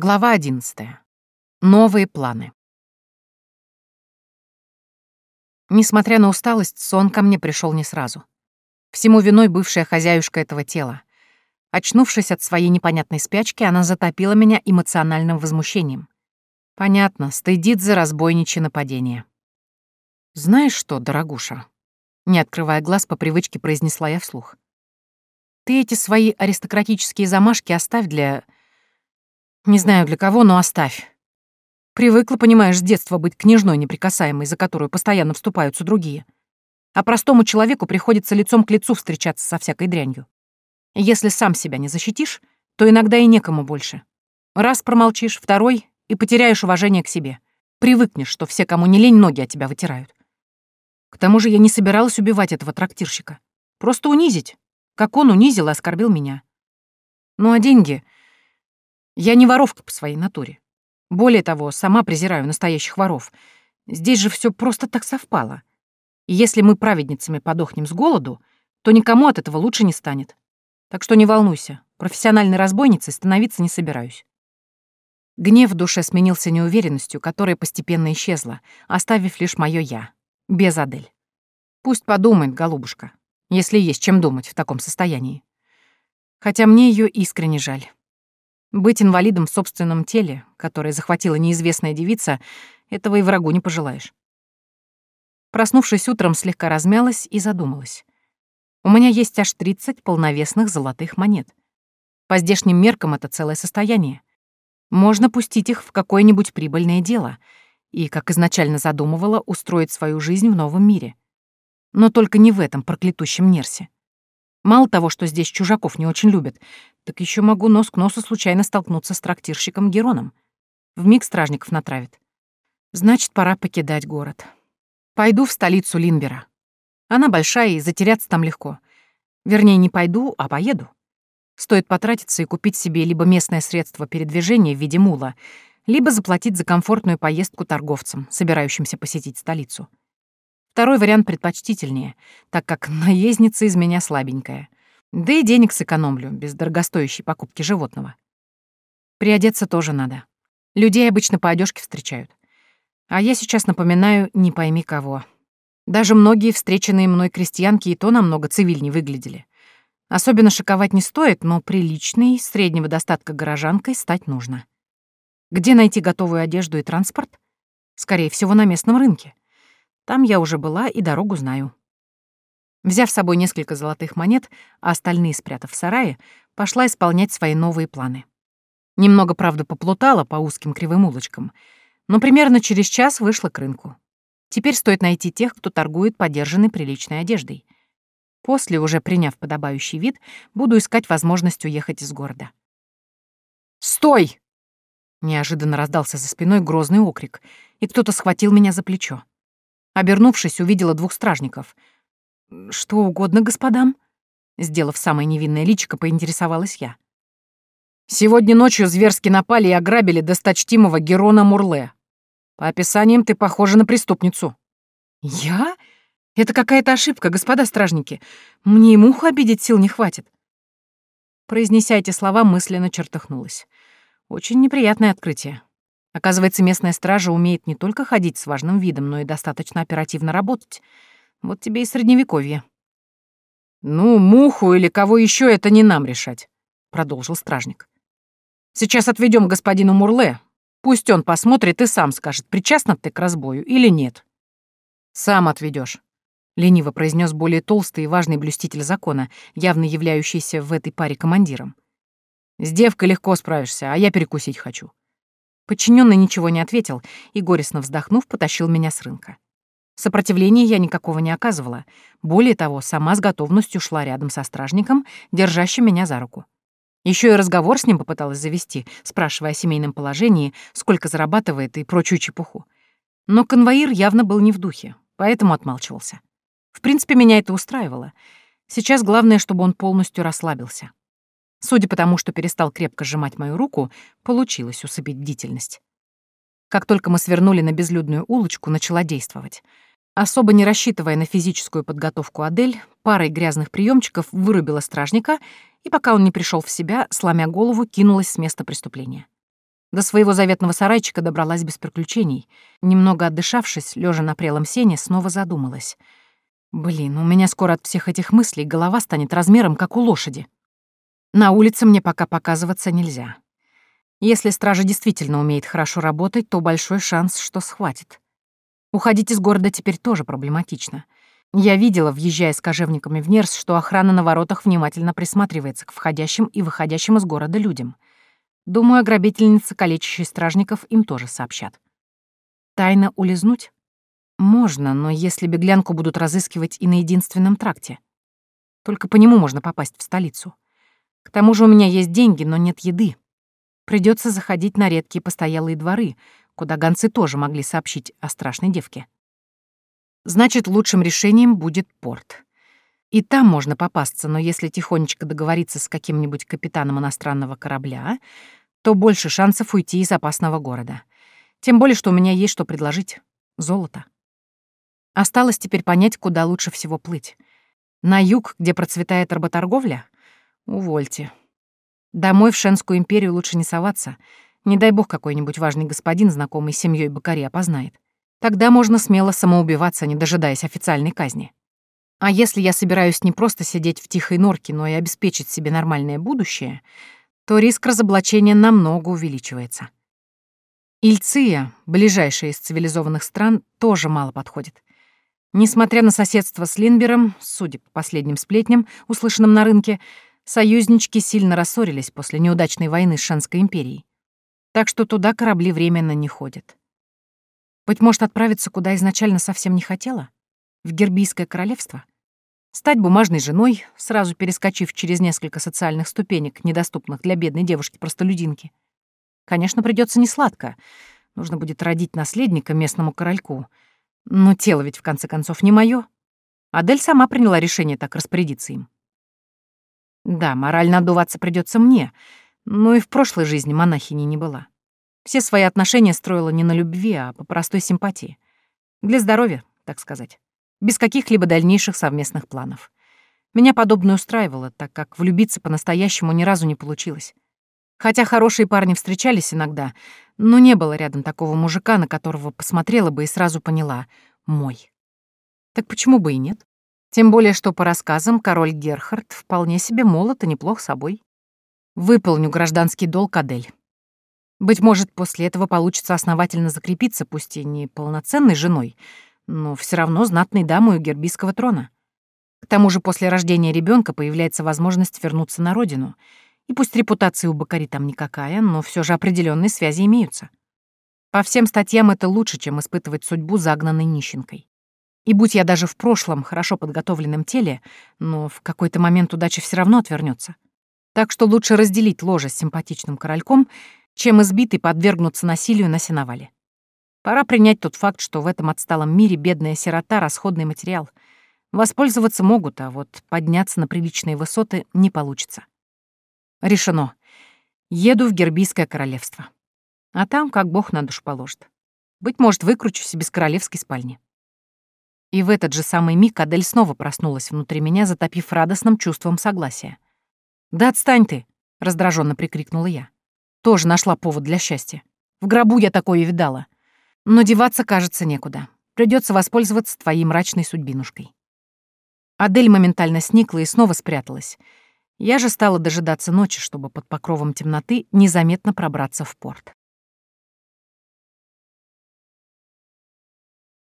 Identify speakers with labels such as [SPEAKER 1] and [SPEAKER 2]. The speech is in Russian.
[SPEAKER 1] Глава 11. Новые планы. Несмотря на усталость, сон ко мне пришел не сразу. Всему виной бывшая хозяюшка этого тела. Очнувшись от своей непонятной спячки, она затопила меня эмоциональным возмущением. Понятно, стыдит за разбойничье нападение. «Знаешь что, дорогуша?» Не открывая глаз, по привычке произнесла я вслух. «Ты эти свои аристократические замашки оставь для не знаю для кого, но оставь. Привыкла, понимаешь, с детства быть княжной неприкасаемой, за которую постоянно вступаются другие. А простому человеку приходится лицом к лицу встречаться со всякой дрянью. Если сам себя не защитишь, то иногда и некому больше. Раз промолчишь, второй — и потеряешь уважение к себе. Привыкнешь, что все, кому не лень, ноги от тебя вытирают. К тому же я не собиралась убивать этого трактирщика. Просто унизить, как он унизил и оскорбил меня. Ну а деньги... Я не воровка по своей натуре. Более того, сама презираю настоящих воров. Здесь же все просто так совпало. И если мы праведницами подохнем с голоду, то никому от этого лучше не станет. Так что не волнуйся, профессиональной разбойницей становиться не собираюсь. Гнев в душе сменился неуверенностью, которая постепенно исчезла, оставив лишь мое «я», без Адель. Пусть подумает, голубушка, если есть чем думать в таком состоянии. Хотя мне ее искренне жаль. Быть инвалидом в собственном теле, которое захватила неизвестная девица, этого и врагу не пожелаешь. Проснувшись утром, слегка размялась и задумалась. У меня есть аж 30 полновесных золотых монет. По здешним меркам это целое состояние. Можно пустить их в какое-нибудь прибыльное дело и, как изначально задумывала, устроить свою жизнь в новом мире. Но только не в этом проклятущем Нерсе. Мало того, что здесь чужаков не очень любят, так еще могу нос к носу случайно столкнуться с трактирщиком Героном. Вмиг стражников натравит. Значит, пора покидать город. Пойду в столицу Линбера. Она большая, и затеряться там легко. Вернее, не пойду, а поеду. Стоит потратиться и купить себе либо местное средство передвижения в виде мула, либо заплатить за комфортную поездку торговцам, собирающимся посетить столицу. Второй вариант предпочтительнее, так как наездница из меня слабенькая. Да и денег сэкономлю без дорогостоящей покупки животного. Приодеться тоже надо. Людей обычно по одежке встречают. А я сейчас напоминаю не пойми кого. Даже многие встреченные мной крестьянки и то намного цивильнее выглядели. Особенно шиковать не стоит, но приличной, среднего достатка горожанкой стать нужно. Где найти готовую одежду и транспорт? Скорее всего, на местном рынке. Там я уже была и дорогу знаю. Взяв с собой несколько золотых монет, а остальные спрятав в сарае, пошла исполнять свои новые планы. Немного, правда, поплутала по узким кривым улочкам, но примерно через час вышла к рынку. Теперь стоит найти тех, кто торгует подержанной приличной одеждой. После, уже приняв подобающий вид, буду искать возможность уехать из города. «Стой!» Неожиданно раздался за спиной грозный окрик, и кто-то схватил меня за плечо. Обернувшись, увидела двух стражников. «Что угодно господам?» Сделав самое невинное личико, поинтересовалась я. «Сегодня ночью зверски напали и ограбили досточтимого Герона Мурле. По описаниям ты похожа на преступницу». «Я? Это какая-то ошибка, господа стражники. Мне и муху обидеть сил не хватит». Произнеся эти слова, мысленно чертыхнулась. Очень неприятное открытие. Оказывается, местная стража умеет не только ходить с важным видом, но и достаточно оперативно работать. Вот тебе и средневековье. «Ну, муху или кого еще это не нам решать», — продолжил стражник. «Сейчас отведем господину Мурле. Пусть он посмотрит и сам скажет, причастна ты к разбою или нет». «Сам отведешь, лениво произнес более толстый и важный блюститель закона, явно являющийся в этой паре командиром. «С девкой легко справишься, а я перекусить хочу». Подчиненный ничего не ответил и, горестно вздохнув, потащил меня с рынка. Сопротивления я никакого не оказывала. Более того, сама с готовностью шла рядом со стражником, держащим меня за руку. Еще и разговор с ним попыталась завести, спрашивая о семейном положении, сколько зарабатывает и прочую чепуху. Но конвоир явно был не в духе, поэтому отмалчивался. В принципе, меня это устраивало. Сейчас главное, чтобы он полностью расслабился. Судя по тому, что перестал крепко сжимать мою руку, получилось усыпить бдительность. Как только мы свернули на безлюдную улочку, начала действовать. Особо не рассчитывая на физическую подготовку Адель, парой грязных приемчиков вырубила стражника и, пока он не пришел в себя, сломя голову, кинулась с места преступления. До своего заветного сарайчика добралась без приключений. Немного отдышавшись, лежа на прелом сене, снова задумалась. Блин, у меня скоро от всех этих мыслей голова станет размером, как у лошади. На улице мне пока показываться нельзя. Если стража действительно умеет хорошо работать, то большой шанс, что схватит. Уходить из города теперь тоже проблематично. Я видела, въезжая с кожевниками в Нерс, что охрана на воротах внимательно присматривается к входящим и выходящим из города людям. Думаю, грабительницы, калечащие стражников, им тоже сообщат. Тайно улизнуть? Можно, но если беглянку будут разыскивать и на единственном тракте. Только по нему можно попасть в столицу. К тому же у меня есть деньги, но нет еды. Придется заходить на редкие постоялые дворы, куда гонцы тоже могли сообщить о страшной девке. Значит, лучшим решением будет порт. И там можно попасться, но если тихонечко договориться с каким-нибудь капитаном иностранного корабля, то больше шансов уйти из опасного города. Тем более, что у меня есть что предложить — золото. Осталось теперь понять, куда лучше всего плыть. На юг, где процветает работорговля? Увольте. Домой в Шенскую империю лучше не соваться. Не дай бог какой-нибудь важный господин, знакомый с семьей Бакари, опознает. Тогда можно смело самоубиваться, не дожидаясь официальной казни. А если я собираюсь не просто сидеть в тихой норке, но и обеспечить себе нормальное будущее, то риск разоблачения намного увеличивается. Ильция, ближайшая из цивилизованных стран, тоже мало подходит. Несмотря на соседство с Линбером, судя по последним сплетням, услышанным на рынке, союзнички сильно рассорились после неудачной войны с Шанской империей. Так что туда корабли временно не ходят. Быть может, отправиться, куда изначально совсем не хотела? В Гербийское королевство? Стать бумажной женой, сразу перескочив через несколько социальных ступенек, недоступных для бедной девушки-простолюдинки? Конечно, придется несладко. Нужно будет родить наследника местному корольку — но тело ведь в конце концов не мое. Адель сама приняла решение так распорядиться им. Да, морально отдуваться придется мне, но и в прошлой жизни монахини не была. Все свои отношения строила не на любви, а по простой симпатии. Для здоровья, так сказать. Без каких-либо дальнейших совместных планов. Меня подобное устраивало, так как влюбиться по-настоящему ни разу не получилось. Хотя хорошие парни встречались иногда, но не было рядом такого мужика, на которого посмотрела бы и сразу поняла — мой. Так почему бы и нет? Тем более, что по рассказам король Герхард вполне себе молод и неплох собой. Выполню гражданский долг Адель. Быть может, после этого получится основательно закрепиться, пусть и не полноценной женой, но все равно знатной дамой у гербийского трона. К тому же после рождения ребенка появляется возможность вернуться на родину — и пусть репутация у Бакари там никакая, но все же определенные связи имеются. По всем статьям это лучше, чем испытывать судьбу загнанной нищенкой. И будь я даже в прошлом хорошо подготовленном теле, но в какой-то момент удача все равно отвернется. Так что лучше разделить ложе с симпатичным корольком, чем избитый подвергнуться насилию на сеновале. Пора принять тот факт, что в этом отсталом мире бедная сирота — расходный материал. Воспользоваться могут, а вот подняться на приличные высоты не получится. Решено. Еду в Гербийское королевство. А там, как бог на душу положит. Быть может, выкручусь без королевской спальни. И в этот же самый миг Адель снова проснулась внутри меня, затопив радостным чувством согласия. «Да отстань ты!» — раздраженно прикрикнула я. «Тоже нашла повод для счастья. В гробу я такое видала. Но деваться, кажется, некуда. Придется воспользоваться твоей мрачной судьбинушкой». Адель моментально сникла и снова спряталась — я же стала дожидаться ночи, чтобы под покровом темноты незаметно пробраться в порт.